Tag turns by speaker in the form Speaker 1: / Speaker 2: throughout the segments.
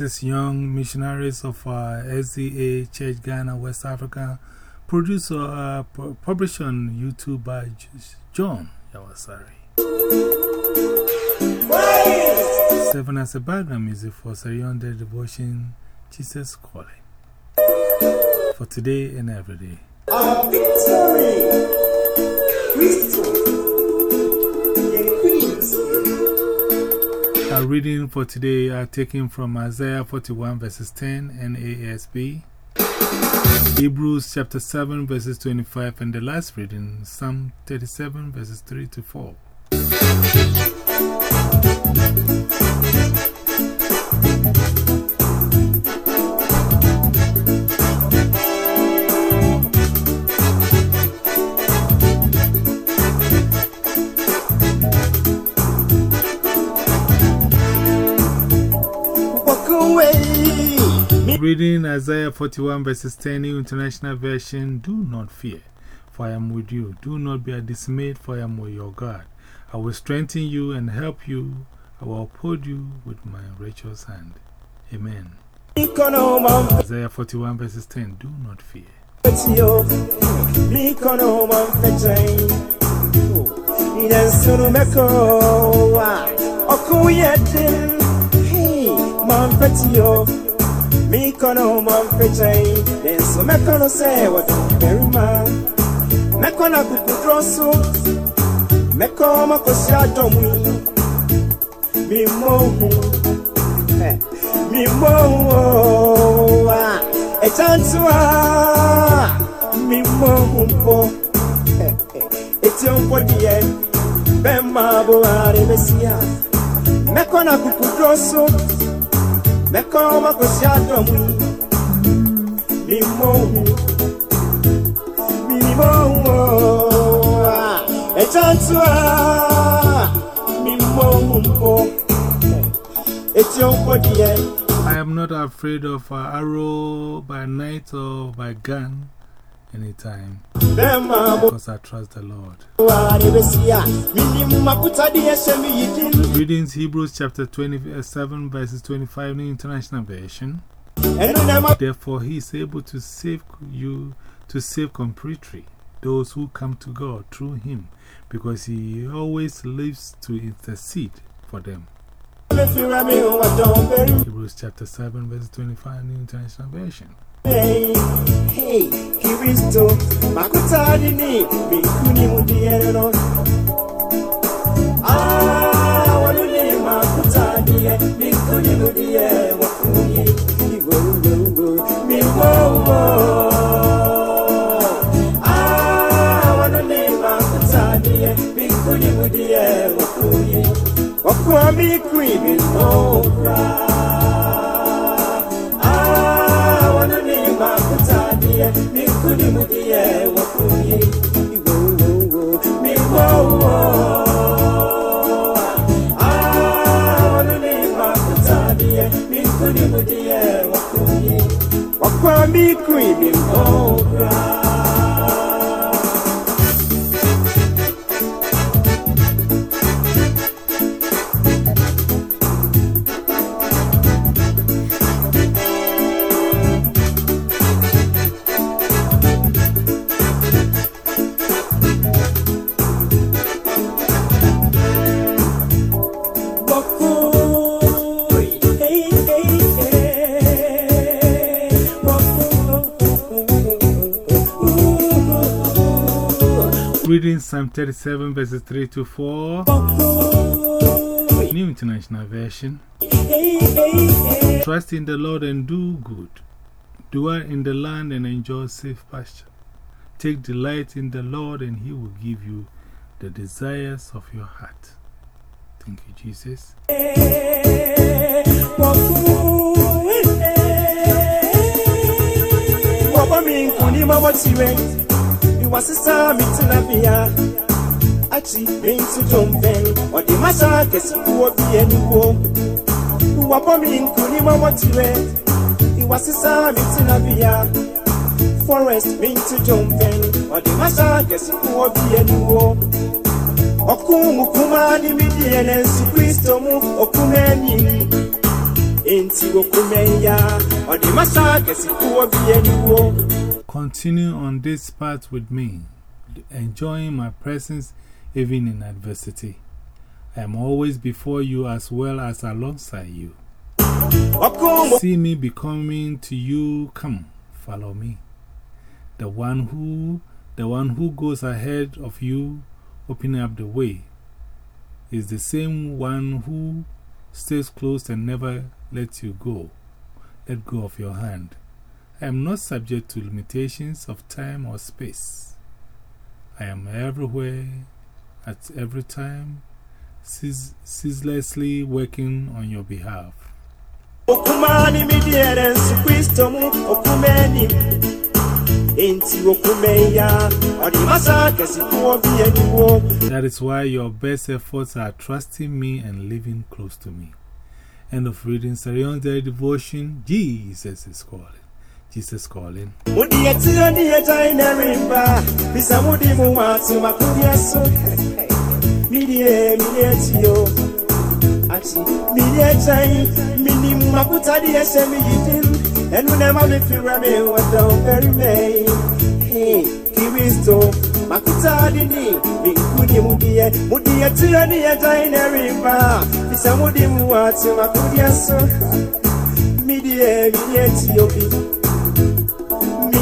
Speaker 1: Mrs. Young, missionaries of uh, SDA Church Ghana, West Africa, produced uh, pu published on YouTube by John Yawasari. Seven as a background music for Sarionde devotion, Jesus Calling. For today and every day.
Speaker 2: Our victory! Crystal!
Speaker 1: Reading for today uh, are taken from Isaiah 41 verses 10 and ASB, Hebrews chapter 7 verses 25, and the last reading, Psalm 37 verses 3 to 4. Reading Isaiah 41 verses 10, New International Version Do not fear, for I am with you. Do not be dismayed, for I am with your God. I will strengthen you and help you. I will uphold you with my righteous hand. Amen. Isaiah 41 verses 10 Do not fear.
Speaker 2: Me mekono mampetai denso mekono sewa beruma mekona kukudrosu. Mekoma kosiatomwi mimohu. Mimohu etantua. Mimohu mpo. Etiompo die. Bemaboare besia mekona kukudrosu. Mpo diye Bema buhari mesia Me kona kukudrosu mekoma kosiadomu mimohu mimohu echantua mimohu mpo etiompo die.
Speaker 1: I am not afraid of an arrow by night or by gun anytime. Uh, because I trust the Lord. Readings Hebrews chapter 27, verses 25 in the International Version. Therefore, he is able to save you, to save completely those who come to God through him, because he always lives to intercede for them. Hebrews chapter 7, verse 25 in the International Version.
Speaker 2: Hey, hey, Kiristo, makutadi ni bikuni mudiero. Ah, waluni makutadi bikuni mudiero wakuni. Iwo iwo iwo, mi wo wo. Ah, waluni makutadi bikuni mudiero wakuni. Wakwami kui mi makutanie mikuni mudie wakuye iwo wo mi wo wo ah wana ni makutanie mikuni mudie wakuye wakwa mikui mi mbora
Speaker 1: Reading Psalm 37, verses 3 to 4. New International Version. Trust in the Lord and do good. Dwell in the land and enjoy safe pasture. Take delight in the Lord, and He will give you the desires of your heart. Thank you, Jesus.
Speaker 2: wa sister mi tena bea akyi bɛnti dompɛn ɔde masa kɛse kuo bi aniwo wabɔ mi nkunim a wɔtirɛ wa sister mi tena bea forest bɛnti dompɛn ɔde masa kɛse kuo bi aniwo ɔko mu kuma ni mi deɛ nanso kristo mu ɔkuma anim enti wɔkuma ya. Ɔde masa kɛse kuo bi aniwo
Speaker 1: Continue on this path with me, enjoying my presence even in adversity. I am always before you as well as alongside you. See me becoming to you, come, follow me. The one who, the one who goes ahead of you, opening up the way, is the same one who stays close and never lets you go, let go of your hand. I am not subject to limitations of time or space. I am everywhere, at every time, cease, ceaselessly working on your behalf.
Speaker 2: okumani midiere kristo mu okumeni enti wokumeya ɔde masa kɛsikuo
Speaker 1: That is why your best efforts are trusting me and living close to me. End of reading Sarah Young's Devotion. Jesus is calling. Jesus calling.
Speaker 2: kristo makotade ne menkuni mudeɛ mudi yɛtio ne yɛgyae na remba bisa mudi mu wato makodeɛ so midie midie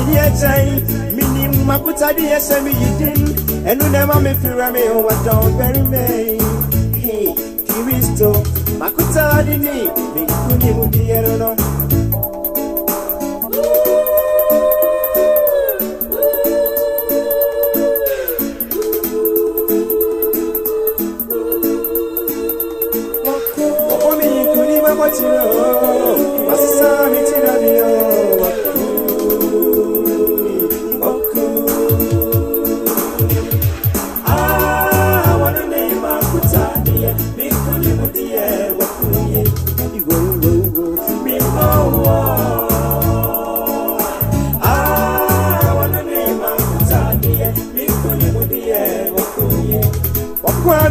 Speaker 2: tio bi Mini agyan, mini makutadi yese mi yidin. Enu nema me. Hey, Kiristo, makutadi ni, me kuni mudi ero